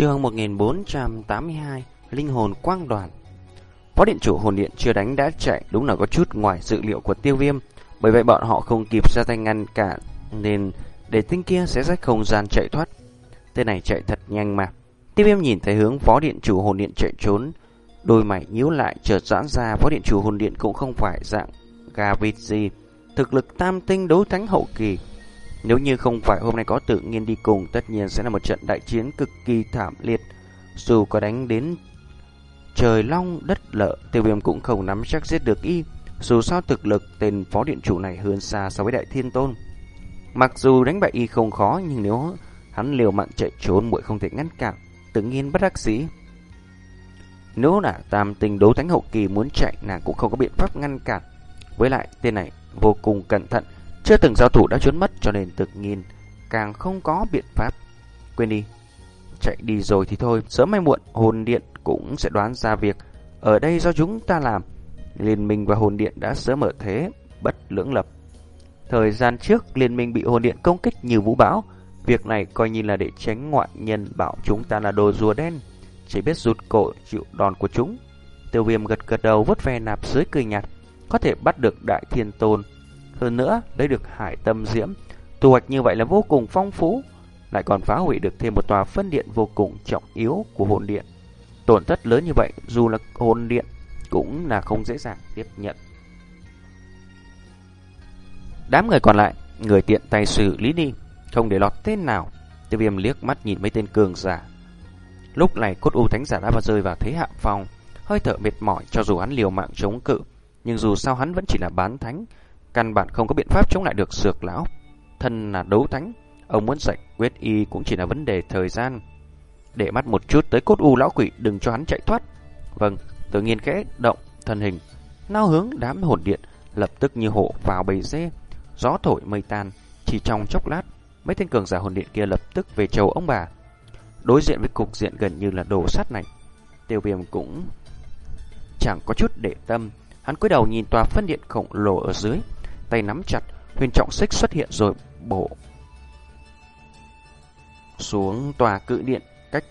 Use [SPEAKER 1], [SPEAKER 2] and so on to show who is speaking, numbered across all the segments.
[SPEAKER 1] Chương 1482 Linh hồn quang đoàn. Phó điện chủ hồn điện chưa đánh đã chạy, Đúng là có chút ngoài dự liệu của tiêu viêm. Bởi vậy bọn họ không kịp ra tay ngăn cản, Nên để tinh kia sẽ rách không gian chạy thoát. Tên này chạy thật nhanh mà. Tiêu viêm nhìn thấy hướng phó điện chủ hồn điện chạy trốn, Đôi mày nhíu lại, chợt giãn ra. Phó điện chủ hồn điện cũng không phải dạng gà vịt gì Thực lực tam tinh đấu thánh hậu kỳ nếu như không phải hôm nay có tự nhiên đi cùng, tất nhiên sẽ là một trận đại chiến cực kỳ thảm liệt. Dù có đánh đến trời long đất lợ, tiêu viêm cũng không nắm chắc giết được y. Dù sao thực lực tên phó điện chủ này hơn xa so với đại thiên tôn. Mặc dù đánh bại y không khó, nhưng nếu hắn liều mạng chạy trốn muội không thể ngăn cản, tự nhiên bất đắc dĩ. Nếu là tam tình đấu thánh hậu kỳ muốn chạy, nàng cũng không có biện pháp ngăn cản. Với lại, tên này vô cùng cẩn thận, chưa từng giao thủ đã trốn mất cho nên tự nhìn càng không có biện pháp. Quên đi, chạy đi rồi thì thôi, sớm hay muộn hồn điện cũng sẽ đoán ra việc ở đây do chúng ta làm. Liên minh và hồn điện đã sớm ở thế, bất lưỡng lập. Thời gian trước, liên minh bị hồn điện công kích như vũ bão. Việc này coi như là để tránh ngoại nhân bảo chúng ta là đồ rùa đen. Chỉ biết rụt cổ chịu đòn của chúng. Tiêu viêm gật gật đầu vút ve nạp dưới cười nhạt. Có thể bắt được đại thiên tôn hơn nữa, lấy được hải tâm diễm, thu hoạch như vậy là vô cùng phong phú, lại còn phá hủy được thêm một tòa phân điện vô cùng trọng yếu của hồn điện. Tổn thất lớn như vậy, dù là hồn điện, cũng là không dễ dàng tiếp nhận. Đám người còn lại, người tiện tay xử lý đi, không để lọt tên nào. Tiêu viêm liếc mắt nhìn mấy tên cường giả. Lúc này cốt u thánh giả đã vào rơi vào thế hạ phong, hơi thở mệt mỏi cho dù hắn liều mạng chống cự, nhưng dù sao hắn vẫn chỉ là bán thánh, Căn bản không có biện pháp chống lại được sược lão. Thân là đấu thánh Ông muốn giải quyết y cũng chỉ là vấn đề thời gian. Để mắt một chút tới cốt u lão quỷ Đừng cho hắn chạy thoát. Vâng, tự nhiên khẽ động thân hình. Nao hướng đám hồn điện Lập tức như hộ vào bầy dê. Gió thổi mây tan Chỉ trong chốc lát Mấy tên cường giả hồn điện kia lập tức về chầu ông bà. Đối diện với cục diện gần như là đồ sắt này Tiêu viêm cũng chẳng có chút để tâm. Hắn cúi đầu nhìn tòa phân điện khổng lồ ở dưới tay nắm chặt, huyền trọng xích xuất hiện rồi bổ xuống tòa cự điện cách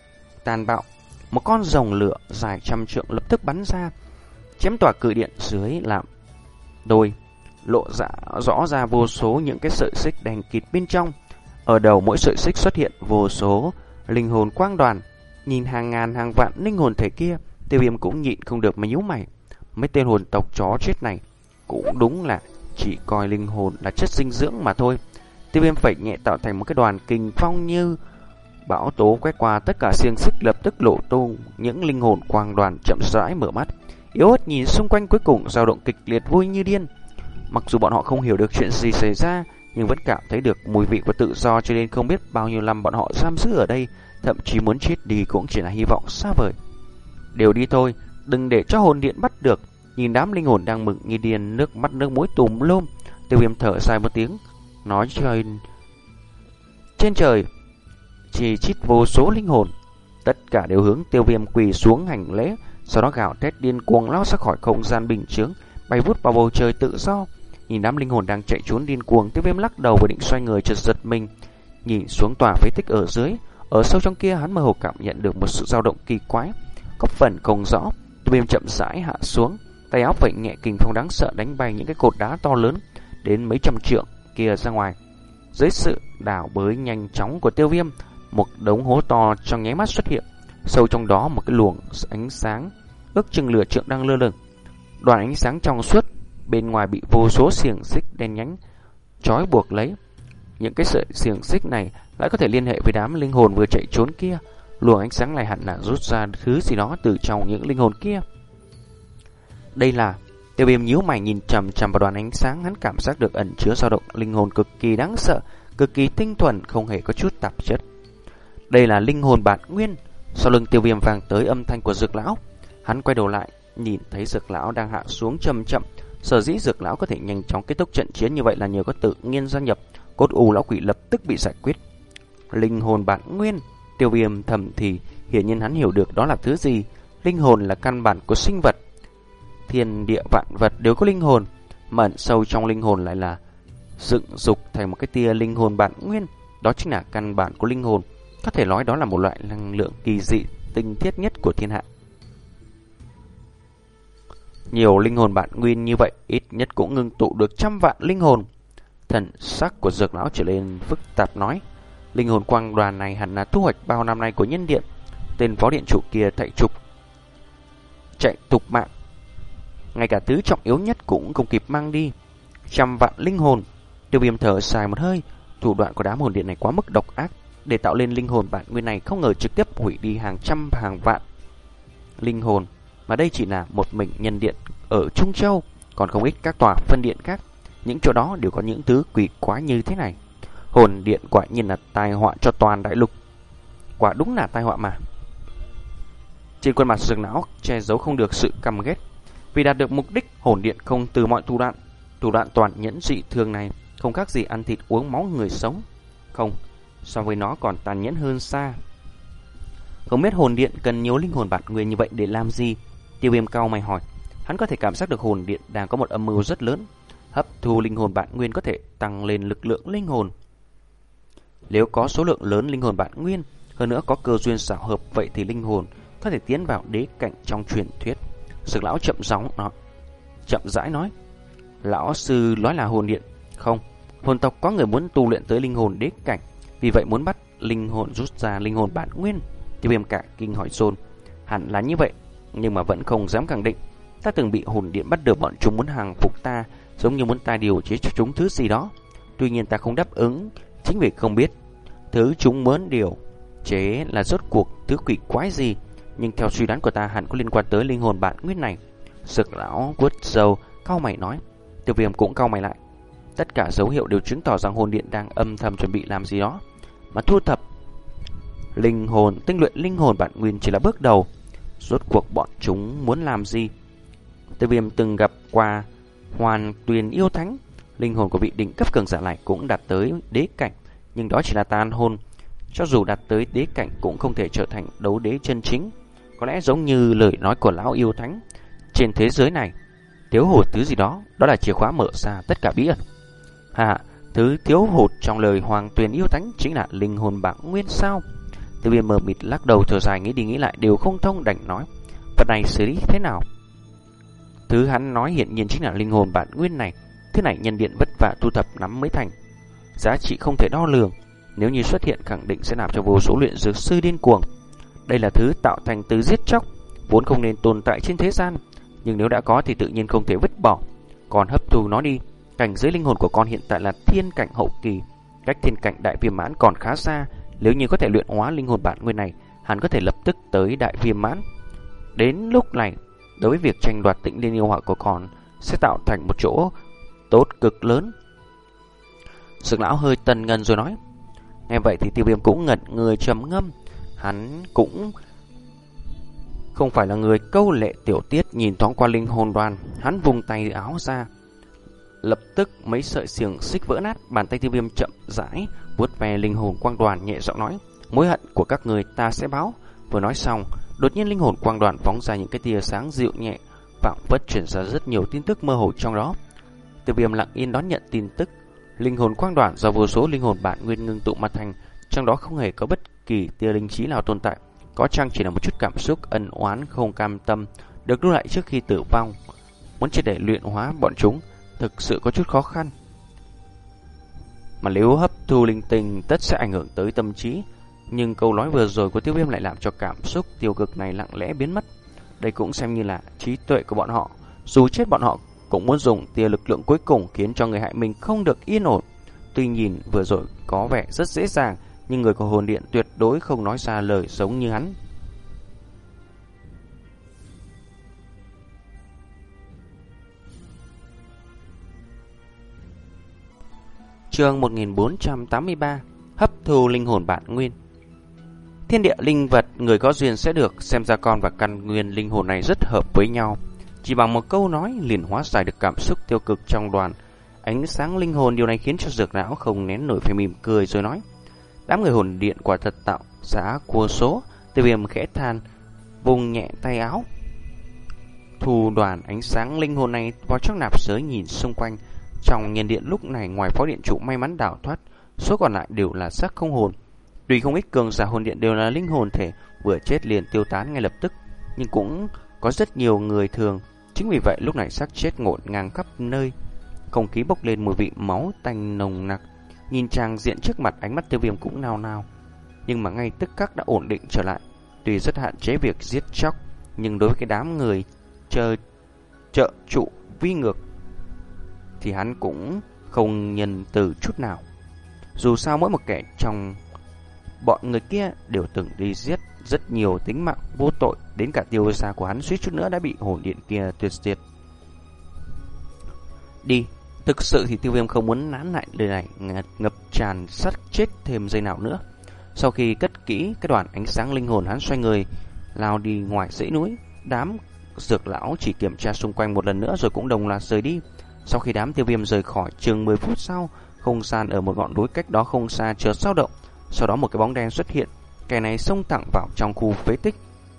[SPEAKER 1] tàn bạo. Một con rồng lửa dài trăm trượng lập tức bắn ra, chém tòa cự điện dưới làm đôi, lộ dạ rõ ra vô số những cái sợi xích đèn kịt bên trong. Ở đầu mỗi sợi xích xuất hiện vô số linh hồn quang đoàn, nhìn hàng ngàn hàng vạn linh hồn thể kia, tiêu viêm cũng nhịn không được mà nhíu mày. Mấy tên hồn tộc chó chết này cũng đúng là chỉ coi linh hồn là chất dinh dưỡng mà thôi. Tiêu viêm phẩy nhẹ tạo thành một cái đoàn kinh phong như bão tố quét qua tất cả xiềng xích lập tức lộ tung những linh hồn quang đoàn chậm rãi mở mắt. Yếu ớt nhìn xung quanh cuối cùng dao động kịch liệt vui như điên. Mặc dù bọn họ không hiểu được chuyện gì xảy ra, nhưng vẫn cảm thấy được mùi vị của tự do cho nên không biết bao nhiêu năm bọn họ giam giữ ở đây, thậm chí muốn chết đi cũng chỉ là hy vọng xa vời. Đều đi thôi, đừng để cho hồn điện bắt được. Nhìn đám linh hồn đang mừng như điên nước mắt nước mũi tùm lum, Tiêu Viêm thở dài một tiếng, nói trời trên trời chỉ chít vô số linh hồn, tất cả đều hướng Tiêu Viêm quỳ xuống hành lễ, sau đó gào thét điên cuồng lao ra khỏi không gian bình chướng, bay vút vào bầu trời tự do. Nhìn đám linh hồn đang chạy trốn điên cuồng, Tiêu Viêm lắc đầu và định xoay người chợt giật mình, nhìn xuống tòa phế tích ở dưới, ở sâu trong kia hắn mơ hồ cảm nhận được một sự dao động kỳ quái, có phần không rõ. Tiêu Viêm chậm rãi hạ xuống, Tay áo vệnh nhẹ kình phong đáng sợ đánh bay những cái cột đá to lớn đến mấy trăm trượng kia ra ngoài. Dưới sự đảo bới nhanh chóng của tiêu viêm, một đống hố to trong nháy mắt xuất hiện. Sâu trong đó một cái luồng ánh sáng, ước chừng lửa trượng đang lơ lửng. Đoàn ánh sáng trong suốt, bên ngoài bị vô số xiềng xích đen nhánh trói buộc lấy. Những cái sợi xiềng xích này lại có thể liên hệ với đám linh hồn vừa chạy trốn kia. Luồng ánh sáng này hẳn là rút ra thứ gì đó từ trong những linh hồn kia. Đây là Tiêu viêm nhíu mày nhìn chằm chằm vào đoàn ánh sáng. Hắn cảm giác được ẩn chứa dao động linh hồn cực kỳ đáng sợ, Cực kỳ tinh thuần, Không hề có chút tạp chất. Đây là linh hồn bản nguyên. Sau lưng tiêu viêm vàng tới âm thanh của dược lão, Hắn quay đầu lại, Nhìn thấy dược lão đang hạ xuống chậm chậm. Sở dĩ dược lão có thể nhanh chóng kết thúc trận chiến như vậy Là nhờ có tự nhiên gia nhập. Cốt u lão quỷ lập tức bị giải quyết. Linh hồn bản nguyên. Tiêu viêm thầm thì, Hiển nhiên hắn hiểu được đó là thứ gì. Linh hồn là căn bản của sinh vật thiên địa vạn vật đều có linh hồn, mẩn sâu trong linh hồn lại là dựng dục thành một cái tia linh hồn bản nguyên, đó chính là căn bản của linh hồn. có thể nói đó là một loại năng lượng kỳ dị tinh thiết nhất của thiên hạ. Nhiều linh hồn bản nguyên như vậy ít nhất cũng ngưng tụ được trăm vạn linh hồn. Thần sắc của dược lão trở lên phức tạp nói. Linh hồn quang đoàn này hẳn là thu hoạch bao năm nay của nhân điện. Tên phó điện chủ kia thạy trục. Chạy tục mạng. Ngay cả thứ trọng yếu nhất cũng không kịp mang đi. Trăm vạn linh hồn. Tiêu viêm thở dài một hơi. Thủ đoạn của đám hồn điện này quá mức độc ác. Để tạo lên linh hồn bản nguyên này không ngờ trực tiếp hủy đi hàng trăm hàng vạn linh hồn mà đây chỉ là một mình nhân điện ở Trung Châu, còn không ít các tòa phân điện khác. Những chỗ đó đều có những thứ quỷ quá như thế này. Hồn điện quả nhiên là tai họa cho toàn đại lục. Quả đúng là tai họa mà. Trên khuôn mặt sừng não che giấu không được sự căm ghét. Vì đạt được mục đích, hồn điện không từ mọi thủ đoạn. Thủ đoạn toàn nhẫn dị thường này không khác gì ăn thịt uống máu người sống. Không, so với nó còn tàn nhẫn hơn xa. Không biết hồn điện cần nhiều linh hồn bản nguyên như vậy để làm gì? Tiêu viêm cao mày hỏi. Hắn có thể cảm giác được hồn điện đang có một âm mưu rất lớn. Hấp thu linh hồn bản nguyên có thể tăng lên lực lượng linh hồn. Nếu có số lượng lớn linh hồn bản nguyên, hơn nữa có cơ duyên xảo hợp vậy thì linh hồn có thể tiến vào đế cảnh trong truyền thuyết. Dược lão chậm giọng nó chậm rãi nói. Lão sư nói là hồn điện. Không, hồn tộc có người muốn tu luyện tới linh hồn đế cảnh, vì vậy muốn bắt linh hồn rút ra linh hồn bản nguyên. Tiêu viêm cả kinh hỏi xôn. Hẳn là như vậy, nhưng mà vẫn không dám khẳng định. Ta từng bị hồn điện bắt được bọn chúng muốn hàng phục ta, giống như muốn ta điều chế cho chúng thứ gì đó. Tuy nhiên ta không đáp ứng, chính vì không biết thứ chúng muốn điều chế là rốt cuộc thứ quỷ quái gì. Nhưng theo suy đoán của ta hẳn có liên quan tới linh hồn bạn nguyên này. Sực lão quất dầu, cao mày nói. Tiêu viêm cũng cao mày lại. Tất cả dấu hiệu đều chứng tỏ rằng hồn điện đang âm thầm chuẩn bị làm gì đó. Mà thu thập linh hồn, tinh luyện linh hồn bản nguyên chỉ là bước đầu. Rốt cuộc bọn chúng muốn làm gì? Tiêu viêm từng gặp qua hoàn tuyền yêu thánh. Linh hồn của vị đỉnh cấp cường giả này cũng đạt tới đế cảnh, nhưng đó chỉ là tan hồn. Cho dù đạt tới đế cảnh cũng không thể trở thành đấu đế chân chính. Có lẽ giống như lời nói của lão yêu thánh. Trên thế giới này, thiếu hụt thứ gì đó, đó là chìa khóa mở ra tất cả bí ẩn. Hà, thứ thiếu hụt trong lời hoàng tuyền yêu thánh chính là linh hồn bản nguyên sao? Tiêu viêm mờ mịt lắc đầu thở dài nghĩ đi nghĩ lại đều không thông đành nói. Vật này xử lý thế nào? Thứ hắn nói hiện nhiên chính là linh hồn bản nguyên này. Thứ này nhân điện vất vả thu thập nắm mới thành. Giá trị không thể đo lường. Nếu như xuất hiện khẳng định sẽ làm cho vô số luyện dược sư điên cuồng. Đây là thứ tạo thành từ giết chóc, vốn không nên tồn tại trên thế gian. Nhưng nếu đã có thì tự nhiên không thể vứt bỏ. Còn hấp thu nó đi. Cảnh giới linh hồn của con hiện tại là thiên cảnh hậu kỳ. Cách thiên cảnh đại viêm mãn còn khá xa. Nếu như có thể luyện hóa linh hồn bản nguyên này, hắn có thể lập tức tới đại viêm mãn. Đến lúc này, đối với việc tranh đoạt tĩnh liên yêu họa của con sẽ tạo thành một chỗ tốt cực lớn. Sực lão hơi tần ngần rồi nói. Nghe vậy thì tiêu viêm cũng ngẩn người trầm ngâm. Hắn cũng không phải là người câu lệ tiểu tiết nhìn thoáng qua linh hồn đoàn. Hắn vùng tay áo ra. Lập tức mấy sợi xiềng xích vỡ nát, bàn tay tiêu viêm chậm rãi vuốt ve linh hồn quang đoàn nhẹ giọng nói, mối hận của các người ta sẽ báo. Vừa nói xong, đột nhiên linh hồn quang đoàn phóng ra những cái tia sáng dịu nhẹ, vạn vất chuyển ra rất nhiều tin tức mơ hồ trong đó. Tiêu viêm lặng yên đón nhận tin tức, linh hồn quang đoàn do vô số linh hồn bản nguyên ngưng tụ mặt thành, trong đó không hề có bất kỳ tia linh trí nào tồn tại, có chăng chỉ là một chút cảm xúc ân oán không cam tâm được lưu lại trước khi tử vong. Muốn triệt để luyện hóa bọn chúng thực sự có chút khó khăn. Mà nếu hấp thu linh tinh tất sẽ ảnh hưởng tới tâm trí Nhưng câu nói vừa rồi của tiêu viêm lại làm cho cảm xúc tiêu cực này lặng lẽ biến mất Đây cũng xem như là trí tuệ của bọn họ Dù chết bọn họ cũng muốn dùng tia lực lượng cuối cùng khiến cho người hại mình không được yên ổn Tuy nhìn vừa rồi có vẻ rất dễ dàng nhưng người của hồn điện tuyệt đối không nói ra lời giống như hắn chương 1483 Hấp thu linh hồn bản nguyên Thiên địa linh vật người có duyên sẽ được xem ra con và căn nguyên linh hồn này rất hợp với nhau. Chỉ bằng một câu nói liền hóa giải được cảm xúc tiêu cực trong đoàn. Ánh sáng linh hồn điều này khiến cho dược não không nén nổi phải mỉm cười rồi nói. Đám người hồn điện quả thật tạo giá cua số. Tiêu viêm khẽ than, vùng nhẹ tay áo. Thu đoàn ánh sáng linh hồn này vào trong nạp giới nhìn xung quanh trong nhân điện lúc này ngoài phó điện chủ may mắn đảo thoát, số còn lại đều là xác không hồn. Tuy không ít cường giả hồn điện đều là linh hồn thể vừa chết liền tiêu tán ngay lập tức, nhưng cũng có rất nhiều người thường. Chính vì vậy lúc này xác chết ngổn ngang khắp nơi, không khí bốc lên mùi vị máu tanh nồng nặc. Nhìn trang diện trước mặt ánh mắt tiêu viêm cũng nao nao, nhưng mà ngay tức khắc đã ổn định trở lại. Tuy rất hạn chế việc giết chóc, nhưng đối với cái đám người chờ trợ trụ vi ngược thì hắn cũng không nhân từ chút nào. Dù sao mỗi một kẻ trong bọn người kia đều từng đi giết rất nhiều tính mạng vô tội, đến cả tiêu xa của hắn suýt chút nữa đã bị hồn điện kia tuyệt diệt. Đi, thực sự thì tiêu viêm không muốn nán lại lời này ngập tràn sắt chết thêm giây nào nữa. Sau khi cất kỹ cái đoàn ánh sáng linh hồn hắn xoay người, lao đi ngoài dãy núi, đám dược lão chỉ kiểm tra xung quanh một lần nữa rồi cũng đồng loạt rời đi. Sau khi đám tiêu viêm rời khỏi chừng 10 phút sau, không gian ở một ngọn núi cách đó không xa chợt sao động, sau đó một cái bóng đen xuất hiện, kẻ này xông thẳng vào trong khu phế tích,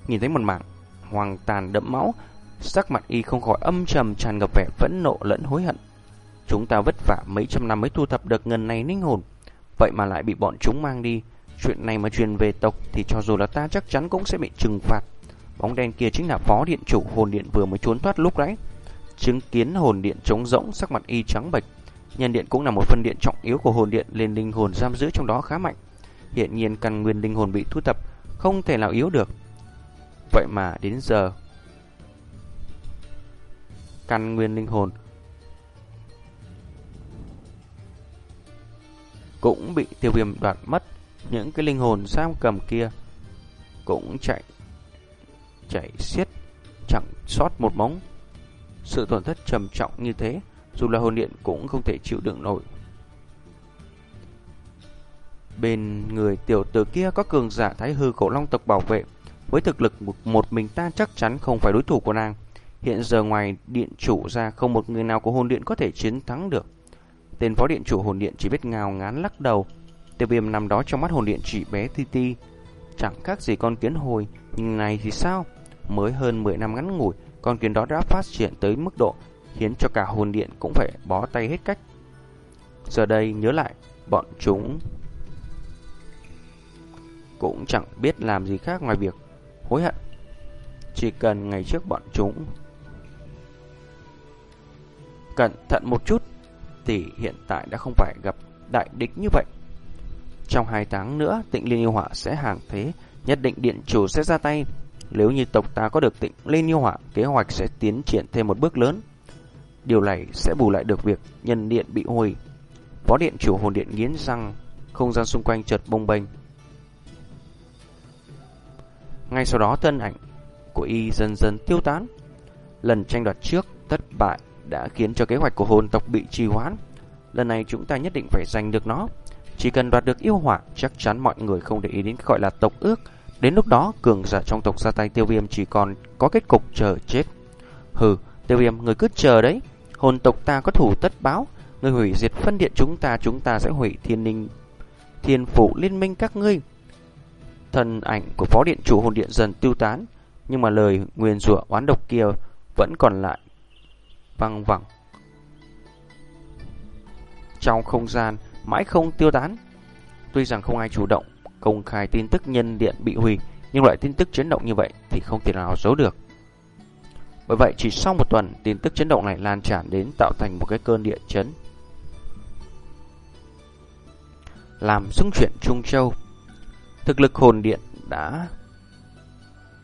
[SPEAKER 1] nhìn thấy một mảng hoàng tàn đẫm máu, sắc mặt y không khỏi âm trầm tràn ngập vẻ phẫn nộ lẫn hối hận. Chúng ta vất vả mấy trăm năm mới thu thập được ngần này linh hồn, vậy mà lại bị bọn chúng mang đi. Chuyện này mà truyền về tộc thì cho dù là ta chắc chắn cũng sẽ bị trừng phạt. Bóng đen kia chính là phó điện chủ hồn điện vừa mới trốn thoát lúc đấy. Chứng kiến hồn điện trống rỗng sắc mặt y trắng bệch. Nhân điện cũng là một phân điện trọng yếu của hồn điện lên linh hồn giam giữ trong đó khá mạnh. Hiện nhiên căn nguyên linh hồn bị thu thập không thể nào yếu được. Vậy mà đến giờ căn nguyên linh hồn cũng bị tiêu viêm đoạt mất. Những cái linh hồn giam cầm kia cũng chạy chạy xiết chẳng sót một móng. Sự tổn thất trầm trọng như thế, dù là hồn điện cũng không thể chịu đựng nổi. Bên người tiểu tử kia có cường giả thái hư cổ long tộc bảo vệ, với thực lực một mình ta chắc chắn không phải đối thủ của nàng. Hiện giờ ngoài điện chủ ra không một người nào của hồn điện có thể chiến thắng được. Tên phó điện chủ hồn điện chỉ biết ngào ngán lắc đầu. Tiêu viêm nằm đó trong mắt hồn điện chỉ bé ti ti. Chẳng khác gì con kiến hồi, nhưng này thì sao? Mới hơn 10 năm ngắn ngủi, con kiến đó đã phát triển tới mức độ khiến cho cả hồn điện cũng phải bó tay hết cách. Giờ đây nhớ lại, bọn chúng cũng chẳng biết làm gì khác ngoài việc hối hận. Chỉ cần ngày trước bọn chúng cẩn thận một chút tỷ hiện tại đã không phải gặp đại địch như vậy. Trong hai tháng nữa, tịnh Liên Yêu Họa sẽ hàng thế, nhất định điện chủ sẽ ra tay. Nếu như tộc ta có được tịnh Liên Yêu Họa, kế hoạch sẽ tiến triển thêm một bước lớn. Điều này sẽ bù lại được việc nhân điện bị hủy. Phó điện chủ hồn điện nghiến răng, không gian xung quanh chợt bông bềnh. Ngay sau đó thân ảnh của y dần dần tiêu tán. Lần tranh đoạt trước thất bại đã khiến cho kế hoạch của hồn tộc bị trì hoãn. Lần này chúng ta nhất định phải giành được nó. Chỉ cần đoạt được yêu hỏa, chắc chắn mọi người không để ý đến gọi là tộc ước. Đến lúc đó, cường giả trong tộc ra tay tiêu viêm chỉ còn có kết cục chờ chết. Hừ, tiêu viêm, người cứ chờ đấy. Hồn tộc ta có thủ tất báo. Người hủy diệt phân điện chúng ta, chúng ta sẽ hủy thiên ninh, thiên phủ liên minh các ngươi. Thần ảnh của phó điện chủ hồn điện dần tiêu tán, nhưng mà lời nguyền rủa oán độc kia vẫn còn lại văng vẳng. Trong không gian, mãi không tiêu tán. Tuy rằng không ai chủ động công khai tin tức nhân điện bị hủy, nhưng loại tin tức chấn động như vậy thì không thể nào giấu được. Bởi vậy chỉ sau một tuần, tin tức chấn động này lan tràn đến tạo thành một cái cơn địa chấn. Làm xung chuyển Trung Châu Thực lực hồn điện đã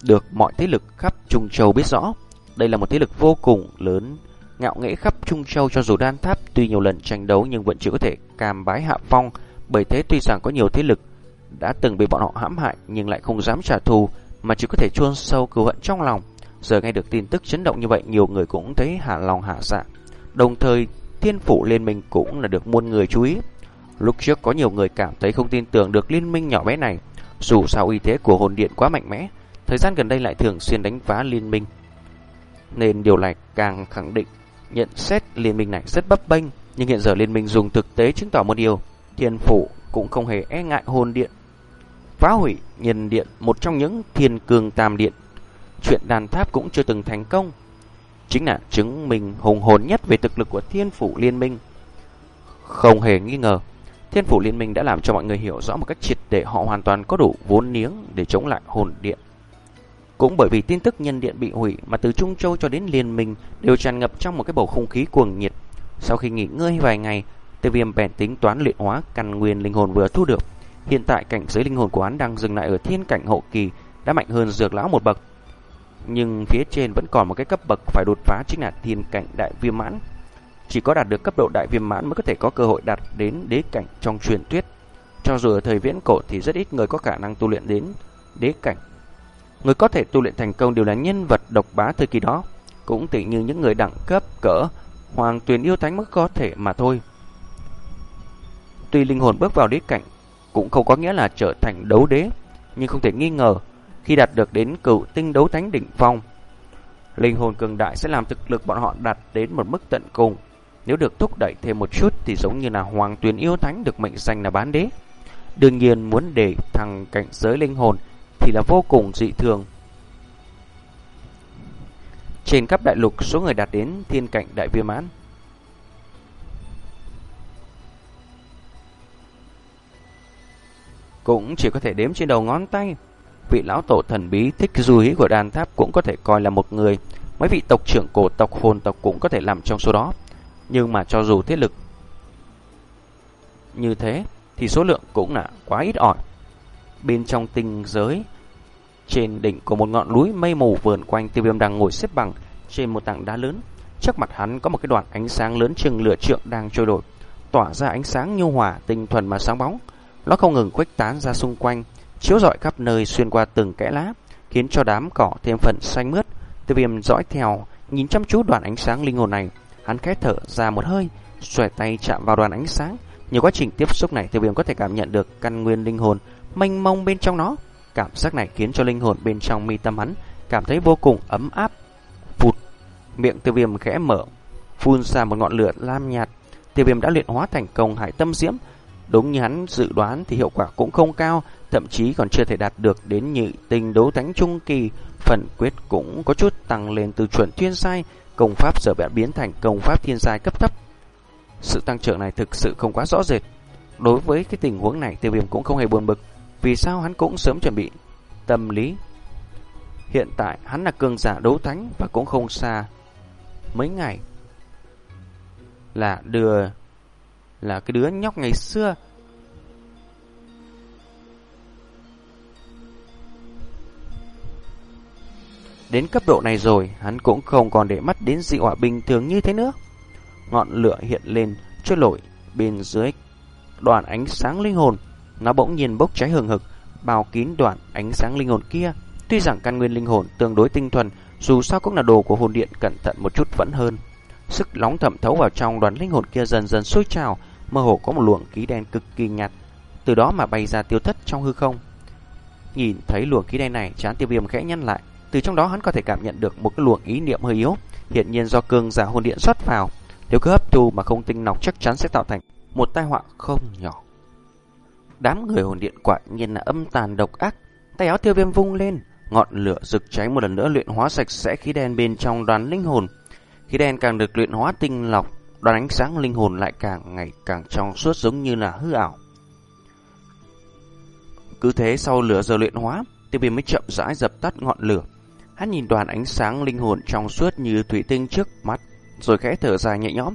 [SPEAKER 1] được mọi thế lực khắp Trung Châu biết rõ. Đây là một thế lực vô cùng lớn, ngạo nghễ khắp Trung Châu cho dù đan tháp tuy nhiều lần tranh đấu nhưng vẫn chưa có thể cam bái hạ phong. Bởi thế tuy rằng có nhiều thế lực đã từng bị bọn họ hãm hại nhưng lại không dám trả thù mà chỉ có thể chuôn sâu cừu hận trong lòng. Giờ nghe được tin tức chấn động như vậy nhiều người cũng thấy hạ lòng hạ dạ. Đồng thời thiên phủ liên minh cũng là được muôn người chú ý. Lúc trước có nhiều người cảm thấy không tin tưởng được liên minh nhỏ bé này dù sao uy thế của hồn điện quá mạnh mẽ, thời gian gần đây lại thường xuyên đánh phá liên minh. Nên điều này càng khẳng định nhận xét liên minh này rất bấp bênh, nhưng hiện giờ liên minh dùng thực tế chứng tỏ một điều, thiên phủ cũng không hề e ngại hồn điện. Phá hủy nhân điện, một trong những thiên cường tam điện. Chuyện đàn tháp cũng chưa từng thành công. Chính là chứng minh hùng hồn nhất về thực lực của thiên phủ liên minh. Không hề nghi ngờ, Thiên phủ liên minh đã làm cho mọi người hiểu rõ một cách triệt để họ hoàn toàn có đủ vốn liếng để chống lại hồn điện. Cũng bởi vì tin tức nhân điện bị hủy mà từ Trung Châu cho đến liên minh đều tràn ngập trong một cái bầu không khí cuồng nhiệt. Sau khi nghỉ ngơi vài ngày, Tiêu Viêm bèn tính toán luyện hóa căn nguyên linh hồn vừa thu được. Hiện tại cảnh giới linh hồn của hắn đang dừng lại ở thiên cảnh hậu kỳ, đã mạnh hơn dược lão một bậc. Nhưng phía trên vẫn còn một cái cấp bậc phải đột phá chính là thiên cảnh đại viêm mãn. Chỉ có đạt được cấp độ đại viêm mãn mới có thể có cơ hội đạt đến đế cảnh trong truyền thuyết. Cho dù ở thời viễn cổ thì rất ít người có khả năng tu luyện đến đế cảnh. Người có thể tu luyện thành công đều là nhân vật độc bá thời kỳ đó, cũng tỷ như những người đẳng cấp cỡ hoàng tuyền yêu thánh mới có thể mà thôi. Tuy linh hồn bước vào đế cảnh cũng không có nghĩa là trở thành đấu đế, nhưng không thể nghi ngờ khi đạt được đến cựu tinh đấu thánh đỉnh phong, linh hồn cường đại sẽ làm thực lực bọn họ đạt đến một mức tận cùng. Nếu được thúc đẩy thêm một chút thì giống như là Hoàng Tuyền Yêu Thánh được mệnh danh là bán đế. Đương nhiên muốn để thằng cảnh giới linh hồn thì là vô cùng dị thường. Trên khắp đại lục số người đạt đến thiên cảnh đại viên mãn cũng chỉ có thể đếm trên đầu ngón tay. Vị lão tổ thần bí thích du hí của đàn tháp cũng có thể coi là một người. Mấy vị tộc trưởng cổ tộc hồn tộc cũng có thể làm trong số đó. Nhưng mà cho dù thế lực như thế thì số lượng cũng là quá ít ỏi. Bên trong tinh giới, trên đỉnh của một ngọn núi mây mù vườn quanh tiêu viêm đang ngồi xếp bằng trên một tảng đá lớn. Trước mặt hắn có một cái đoạn ánh sáng lớn chừng lửa trượng đang trôi đổi, tỏa ra ánh sáng nhu hòa, tinh thuần mà sáng bóng. Nó không ngừng khuếch tán ra xung quanh, chiếu rọi khắp nơi xuyên qua từng kẽ lá, khiến cho đám cỏ thêm phần xanh mướt. Tiêu viêm dõi theo, nhìn chăm chú đoàn ánh sáng linh hồn này, hắn khẽ thở ra một hơi, xòe tay chạm vào đoàn ánh sáng. Nhiều quá trình tiếp xúc này, tiêu viêm có thể cảm nhận được căn nguyên linh hồn mênh mông bên trong nó. Cảm giác này khiến cho linh hồn bên trong mi tâm hắn cảm thấy vô cùng ấm áp. Phụt, miệng tiêu viêm khẽ mở, phun ra một ngọn lửa lam nhạt. Tiêu viêm đã luyện hóa thành công hải tâm diễm, Đúng như hắn dự đoán thì hiệu quả cũng không cao, thậm chí còn chưa thể đạt được đến nhị tinh đấu thánh trung kỳ, phần quyết cũng có chút tăng lên từ chuẩn thiên sai, công pháp giờ bẹn biến thành công pháp thiên sai cấp thấp. Sự tăng trưởng này thực sự không quá rõ rệt. Đối với cái tình huống này tiêu viêm cũng không hề buồn bực, vì sao hắn cũng sớm chuẩn bị tâm lý. Hiện tại hắn là cường giả đấu thánh và cũng không xa. Mấy ngày là đưa là cái đứa nhóc ngày xưa. Đến cấp độ này rồi, hắn cũng không còn để mắt đến dị họa bình thường như thế nữa. Ngọn lửa hiện lên, trôi lội bên dưới đoàn ánh sáng linh hồn. Nó bỗng nhiên bốc cháy hừng hực, bao kín đoạn ánh sáng linh hồn kia. Tuy rằng căn nguyên linh hồn tương đối tinh thuần, dù sao cũng là đồ của hồn điện cẩn thận một chút vẫn hơn. Sức nóng thẩm thấu vào trong đoàn linh hồn kia dần dần sôi trào, mơ hồ có một luồng khí đen cực kỳ nhạt, từ đó mà bay ra tiêu thất trong hư không. Nhìn thấy luồng khí đen này, chán tiêu viêm khẽ nhăn lại, từ trong đó hắn có thể cảm nhận được một cái luồng ý niệm hơi yếu, hiện nhiên do cường giả hồn điện xuất vào, nếu cứ hấp thu mà không tinh nọc chắc chắn sẽ tạo thành một tai họa không nhỏ. Đám người hồn điện quả nhiên là âm tàn độc ác, tay áo tiêu viêm vung lên, ngọn lửa rực cháy một lần nữa luyện hóa sạch sẽ khí đen bên trong đoàn linh hồn. Khí đen càng được luyện hóa tinh lọc, đoàn ánh sáng linh hồn lại càng ngày càng trong suốt giống như là hư ảo. Cứ thế sau lửa giờ luyện hóa, tiêu viêm mới chậm rãi dập tắt ngọn lửa. Hắn nhìn đoàn ánh sáng linh hồn trong suốt như thủy tinh trước mắt, rồi khẽ thở dài nhẹ nhõm.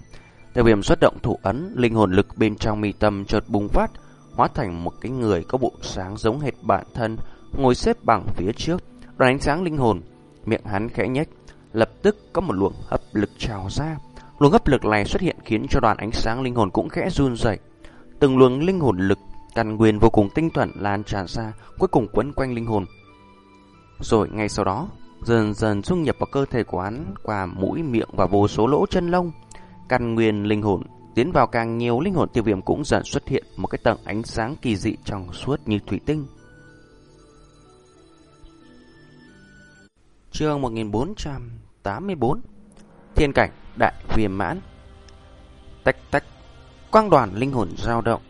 [SPEAKER 1] Tiêu viêm xuất động thủ ấn, linh hồn lực bên trong mi tâm chợt bùng phát, hóa thành một cái người có bộ sáng giống hệt bản thân, ngồi xếp bằng phía trước. Đoàn ánh sáng linh hồn, miệng hắn khẽ nhếch, lập tức có một luồng hấp lực trào ra. Luồng hấp lực này xuất hiện khiến cho đoàn ánh sáng linh hồn cũng khẽ run rẩy. Từng luồng linh hồn lực căn nguyên vô cùng tinh thuần lan tràn ra, cuối cùng quấn quanh linh hồn. Rồi ngay sau đó, dần dần dung nhập vào cơ thể của hắn qua mũi, miệng và vô số lỗ chân lông. Căn nguyên linh hồn tiến vào càng nhiều linh hồn tiêu viêm cũng dần xuất hiện một cái tầng ánh sáng kỳ dị trong suốt như thủy tinh. Chương 1484 Thiên cảnh đại viêm mãn. Tách tách, quang đoàn linh hồn dao động.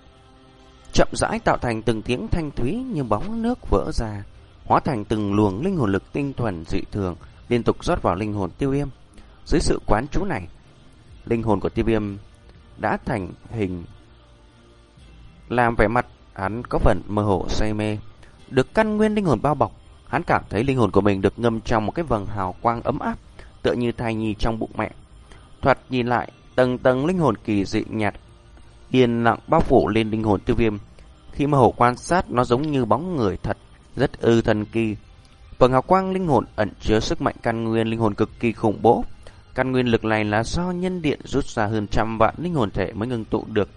[SPEAKER 1] Chậm rãi tạo thành từng tiếng thanh thúy như bóng nước vỡ ra, hóa thành từng luồng linh hồn lực tinh thuần dị thường, liên tục rót vào linh hồn tiêu viêm. Dưới sự quán chú này, linh hồn của tiêu viêm đã thành hình làm vẻ mặt hắn có phần mơ hồ say mê. Được căn nguyên linh hồn bao bọc, hắn cảm thấy linh hồn của mình được ngâm trong một cái vầng hào quang ấm áp, tựa như thai nhi trong bụng mẹ. Thoạt nhìn lại, tầng tầng linh hồn kỳ dị nhạt, yên lặng bao phủ lên linh hồn tiêu viêm. Khi mơ hồ quan sát, nó giống như bóng người thật, rất ư thần kỳ. Vầng hào quang linh hồn ẩn chứa sức mạnh căn nguyên linh hồn cực kỳ khủng bố. Căn nguyên lực này là do nhân điện rút ra hơn trăm vạn linh hồn thể mới ngưng tụ được.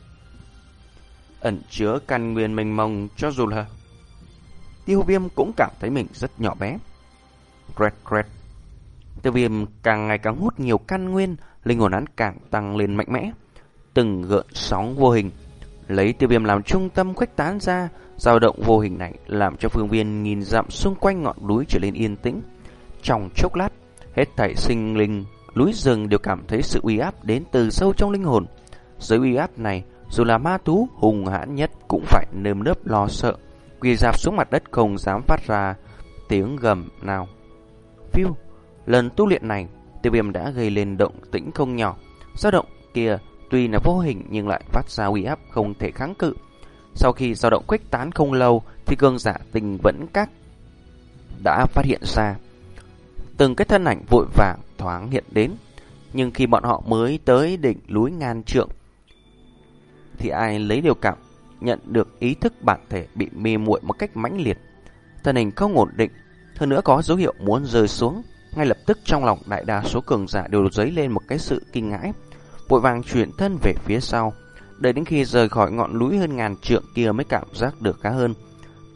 [SPEAKER 1] Ẩn chứa căn nguyên mênh mông cho dù là tiêu viêm cũng cảm thấy mình rất nhỏ bé. cret cret Tiêu viêm càng ngày càng hút nhiều căn nguyên, linh hồn hắn càng tăng lên mạnh mẽ. Từng gợn sóng vô hình, lấy tiêu viêm làm trung tâm khuếch tán ra, dao động vô hình này làm cho phương viên nhìn dặm xung quanh ngọn núi trở nên yên tĩnh. Trong chốc lát, hết thảy sinh linh núi rừng đều cảm thấy sự uy áp đến từ sâu trong linh hồn. Dưới uy áp này, dù là ma thú hùng hãn nhất cũng phải nơm nớp lo sợ, quỳ dạp xuống mặt đất không dám phát ra tiếng gầm nào. Phiêu, lần tu luyện này, tiêu viêm đã gây lên động tĩnh không nhỏ. Dao động kia tuy là vô hình nhưng lại phát ra uy áp không thể kháng cự. Sau khi dao động khuếch tán không lâu thì cương giả tình vẫn các đã phát hiện ra. Từng cái thân ảnh vội vàng thoáng hiện đến. Nhưng khi bọn họ mới tới đỉnh núi ngàn trượng, thì ai lấy điều cảm nhận được ý thức bản thể bị mê muội một cách mãnh liệt. Thân hình không ổn định, hơn nữa có dấu hiệu muốn rơi xuống. Ngay lập tức trong lòng đại đa số cường giả đều dấy lên một cái sự kinh ngãi, vội vàng chuyển thân về phía sau. Đợi đến khi rời khỏi ngọn núi hơn ngàn trượng kia mới cảm giác được khá hơn.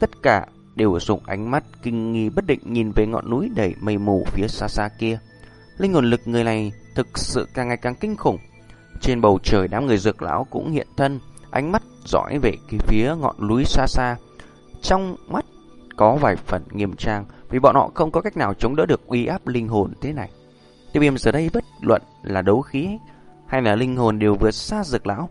[SPEAKER 1] Tất cả đều dùng ánh mắt kinh nghi bất định nhìn về ngọn núi đầy mây mù phía xa xa kia. Linh hồn lực người này thực sự càng ngày càng kinh khủng. Trên bầu trời đám người dược lão cũng hiện thân, ánh mắt dõi về cái phía ngọn núi xa xa. Trong mắt có vài phần nghiêm trang vì bọn họ không có cách nào chống đỡ được uy áp linh hồn thế này. Tiêu viêm giờ đây bất luận là đấu khí hay là linh hồn đều vượt xa dược lão.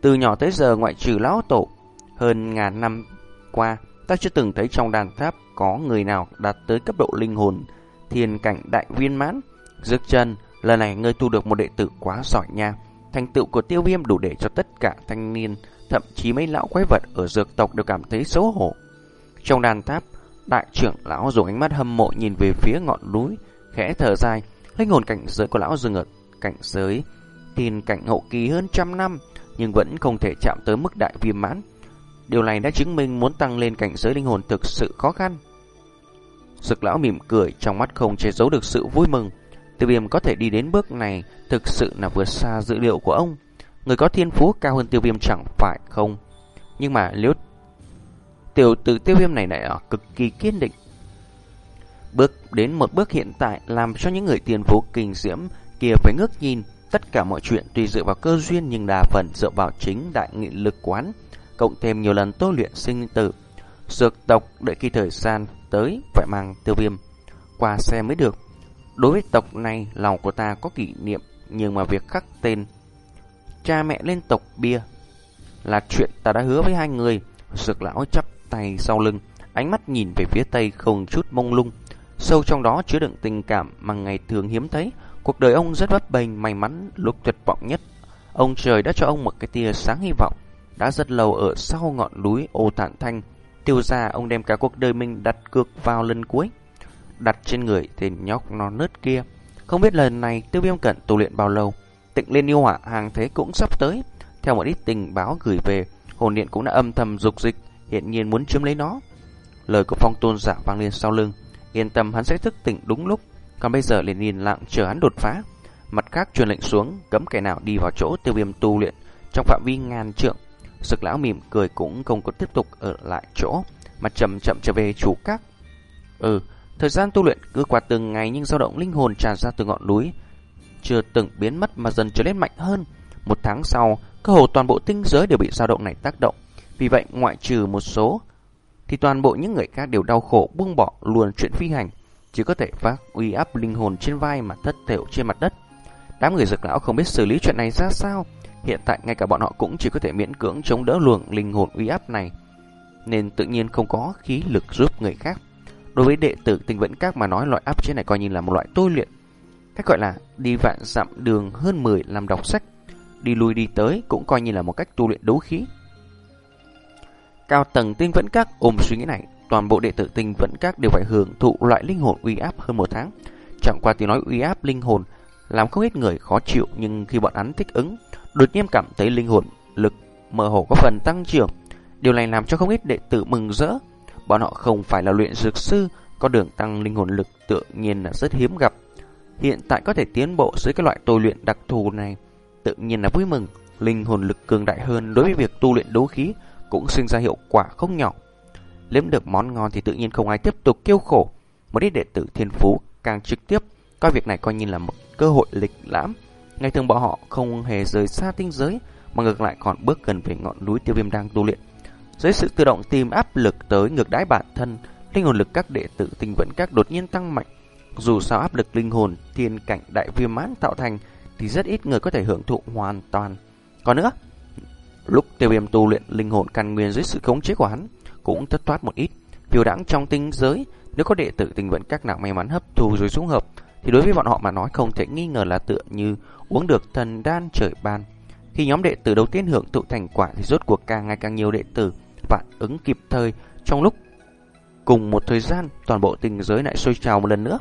[SPEAKER 1] Từ nhỏ tới giờ ngoại trừ lão tổ, hơn ngàn năm qua, ta chưa từng thấy trong đàn tháp có người nào đạt tới cấp độ linh hồn thiên cảnh đại viên mãn. Dược chân, lần này ngươi tu được một đệ tử quá giỏi nha. Thành tựu của tiêu viêm đủ để cho tất cả thanh niên, thậm chí mấy lão quái vật ở dược tộc đều cảm thấy xấu hổ. Trong đàn tháp, đại trưởng lão dùng ánh mắt hâm mộ nhìn về phía ngọn núi, khẽ thở dài, linh hồn cảnh giới của lão dừng ở cảnh giới thiên cảnh hậu kỳ hơn trăm năm, nhưng vẫn không thể chạm tới mức đại viêm mãn. Điều này đã chứng minh muốn tăng lên cảnh giới linh hồn thực sự khó khăn. Sực lão mỉm cười trong mắt không che giấu được sự vui mừng. Tiêu viêm có thể đi đến bước này thực sự là vượt xa dữ liệu của ông. Người có thiên phú cao hơn tiêu viêm chẳng phải không. Nhưng mà nếu tiểu tử tiêu viêm này lại ở cực kỳ kiên định. Bước đến một bước hiện tại làm cho những người tiền phú kinh diễm kia phải ngước nhìn. Tất cả mọi chuyện tùy dựa vào cơ duyên nhưng đa phần dựa vào chính đại nghị lực quán, cộng thêm nhiều lần tu luyện sinh tử. Dược tộc đợi khi thời gian tới phải mang tiêu viêm qua xe mới được. Đối với tộc này, lòng của ta có kỷ niệm, nhưng mà việc khắc tên cha mẹ lên tộc bia là chuyện ta đã hứa với hai người. Dược lão chắp tay sau lưng, ánh mắt nhìn về phía tây không chút mông lung. Sâu trong đó chứa đựng tình cảm mà ngày thường hiếm thấy. Cuộc đời ông rất bất bình, may mắn lúc tuyệt vọng nhất. Ông trời đã cho ông một cái tia sáng hy vọng. Đã rất lâu ở sau ngọn núi ô tản thanh, tiêu ra ông đem cả cuộc đời mình đặt cược vào lần cuối. Đặt trên người tên nhóc non nớt kia. Không biết lần này tiêu viêm cận tu luyện bao lâu. Tịnh lên yêu hỏa hàng thế cũng sắp tới. Theo một ít tình báo gửi về, hồn điện cũng đã âm thầm dục dịch, hiện nhiên muốn chiếm lấy nó. Lời của phong tôn giả vang lên sau lưng. Yên tâm hắn sẽ thức tỉnh đúng lúc. Còn bây giờ liền nhìn lặng chờ hắn đột phá. Mặt khác truyền lệnh xuống, cấm kẻ nào đi vào chỗ tiêu viêm tu luyện trong phạm vi ngàn trượng. Sực lão mỉm cười cũng không có tiếp tục ở lại chỗ, mà chậm chậm trở về chủ các. Ừ, thời gian tu luyện cứ qua từng ngày nhưng dao động linh hồn tràn ra từ ngọn núi, chưa từng biến mất mà dần trở nên mạnh hơn. Một tháng sau, cơ hồ toàn bộ tinh giới đều bị dao động này tác động. Vì vậy, ngoại trừ một số, thì toàn bộ những người khác đều đau khổ buông bỏ luôn chuyện phi hành, chỉ có thể phát uy áp linh hồn trên vai mà thất thểu trên mặt đất. Đám người dược lão không biết xử lý chuyện này ra sao, Hiện tại ngay cả bọn họ cũng chỉ có thể miễn cưỡng chống đỡ luồng linh hồn uy áp này, nên tự nhiên không có khí lực giúp người khác. Đối với đệ tử tinh vẫn các mà nói loại áp chế này coi như là một loại tôi luyện. Cách gọi là đi vạn dặm đường hơn 10 làm đọc sách, đi lui đi tới cũng coi như là một cách tu luyện đấu khí. Cao tầng tinh vẫn các ôm suy nghĩ này, toàn bộ đệ tử tinh vẫn các đều phải hưởng thụ loại linh hồn uy áp hơn một tháng. Chẳng qua tiếng nói uy áp linh hồn làm không ít người khó chịu nhưng khi bọn hắn thích ứng, đột nhiên cảm thấy linh hồn lực mơ hồ có phần tăng trưởng. Điều này làm cho không ít đệ tử mừng rỡ. Bọn họ không phải là luyện dược sư, có đường tăng linh hồn lực tự nhiên là rất hiếm gặp. Hiện tại có thể tiến bộ dưới cái loại tôi luyện đặc thù này, tự nhiên là vui mừng. Linh hồn lực cường đại hơn đối với việc tu luyện đấu khí cũng sinh ra hiệu quả không nhỏ. Liếm được món ngon thì tự nhiên không ai tiếp tục kêu khổ. Một ít đệ tử thiên phú càng trực tiếp coi việc này coi như là một cơ hội lịch lãm. Ngày thường bọn họ không hề rời xa tinh giới, mà ngược lại còn bước gần về ngọn núi tiêu viêm đang tu luyện. Dưới sự tự động tìm áp lực tới ngược đáy bản thân, linh hồn lực các đệ tử tinh vẫn các đột nhiên tăng mạnh. Dù sao áp lực linh hồn thiên cảnh đại viêm mãn tạo thành thì rất ít người có thể hưởng thụ hoàn toàn. Còn nữa, lúc tiêu viêm tu luyện linh hồn căn nguyên dưới sự khống chế của hắn cũng thất thoát một ít. Phiêu đãng trong tinh giới, nếu có đệ tử tinh vận các nào may mắn hấp thu rồi xuống hợp, thì đối với bọn họ mà nói không thể nghi ngờ là tựa như uống được thần đan trời ban. Khi nhóm đệ tử đầu tiên hưởng thụ thành quả thì rốt cuộc càng ngày càng nhiều đệ tử phản ứng kịp thời trong lúc cùng một thời gian toàn bộ tình giới lại sôi trào một lần nữa.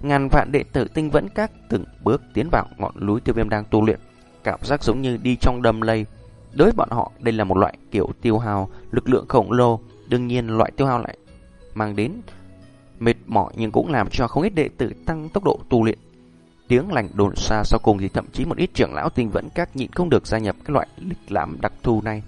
[SPEAKER 1] Ngàn vạn đệ tử tinh vẫn các từng bước tiến vào ngọn núi tiêu viêm đang tu luyện, cảm giác giống như đi trong đầm lầy. Đối với bọn họ, đây là một loại kiểu tiêu hao lực lượng khổng lồ, đương nhiên loại tiêu hao lại mang đến mệt mỏi nhưng cũng làm cho không ít đệ tử tăng tốc độ tu luyện. Tiếng lành đồn xa sau cùng thì thậm chí một ít trưởng lão tinh vẫn các nhịn không được gia nhập cái loại lịch lãm đặc thù này.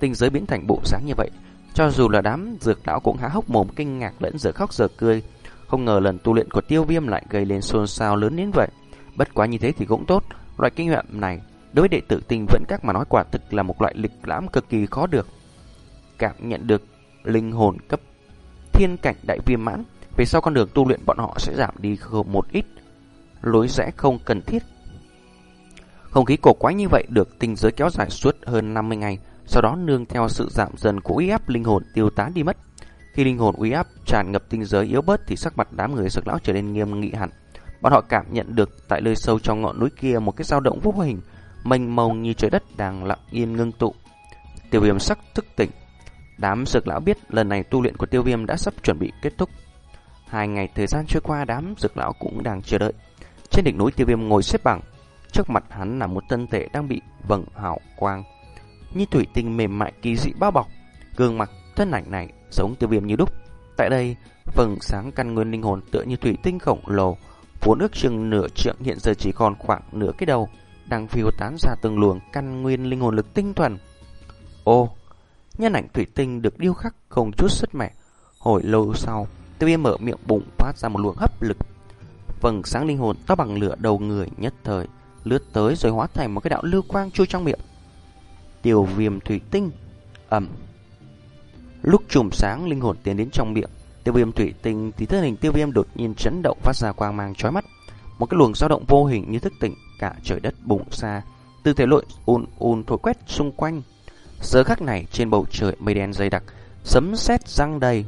[SPEAKER 1] Tinh giới biến thành bộ dáng như vậy, cho dù là đám dược lão cũng há hốc mồm kinh ngạc lẫn giờ khóc giờ cười. Không ngờ lần tu luyện của tiêu viêm lại gây lên xôn xao lớn đến vậy. Bất quá như thế thì cũng tốt, loại kinh nghiệm này đối với đệ tử tinh vẫn các mà nói quả thực là một loại lịch lãm cực kỳ khó được. Cảm nhận được linh hồn cấp thiên cảnh đại viêm mãn về sau con đường tu luyện bọn họ sẽ giảm đi một ít lối rẽ không cần thiết. Không khí cổ quái như vậy được tinh giới kéo dài suốt hơn 50 ngày, sau đó nương theo sự giảm dần của uy áp linh hồn tiêu tán đi mất. Khi linh hồn uy áp tràn ngập tinh giới yếu bớt thì sắc mặt đám người sực lão trở nên nghiêm nghị hẳn. Bọn họ cảm nhận được tại nơi sâu trong ngọn núi kia một cái dao động vô hình, mênh mông như trời đất đang lặng yên ngưng tụ. Tiêu viêm sắc thức tỉnh. Đám sực lão biết lần này tu luyện của tiêu viêm đã sắp chuẩn bị kết thúc. Hai ngày thời gian trôi qua đám dược lão cũng đang chờ đợi. Trên đỉnh núi tiêu viêm ngồi xếp bằng. Trước mặt hắn là một tân thể đang bị vầng hào quang. Như thủy tinh mềm mại kỳ dị bao bọc. Gương mặt thân ảnh này giống tiêu viêm như đúc. Tại đây, vầng sáng căn nguyên linh hồn tựa như thủy tinh khổng lồ. Vốn ước chừng nửa trượng hiện giờ chỉ còn khoảng nửa cái đầu. Đang phiêu tán ra từng luồng căn nguyên linh hồn lực tinh thuần. Ô, nhân ảnh thủy tinh được điêu khắc không chút sức mẻ. Hồi lâu sau, Tiêu viêm mở miệng bụng phát ra một luồng hấp lực. Vầng sáng linh hồn to bằng lửa đầu người nhất thời, lướt tới rồi hóa thành một cái đạo lưu quang chui trong miệng. Tiêu viêm thủy tinh, ẩm. Lúc chùm sáng linh hồn tiến đến trong miệng, tiêu viêm thủy tinh thì thân hình tiêu viêm đột nhiên chấn động phát ra quang mang chói mắt. Một cái luồng dao động vô hình như thức tỉnh cả trời đất bùng xa, từ thể lội ùn ùn thổi quét xung quanh. Giờ khắc này trên bầu trời mây đen dày đặc, sấm sét răng đầy,